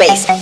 base.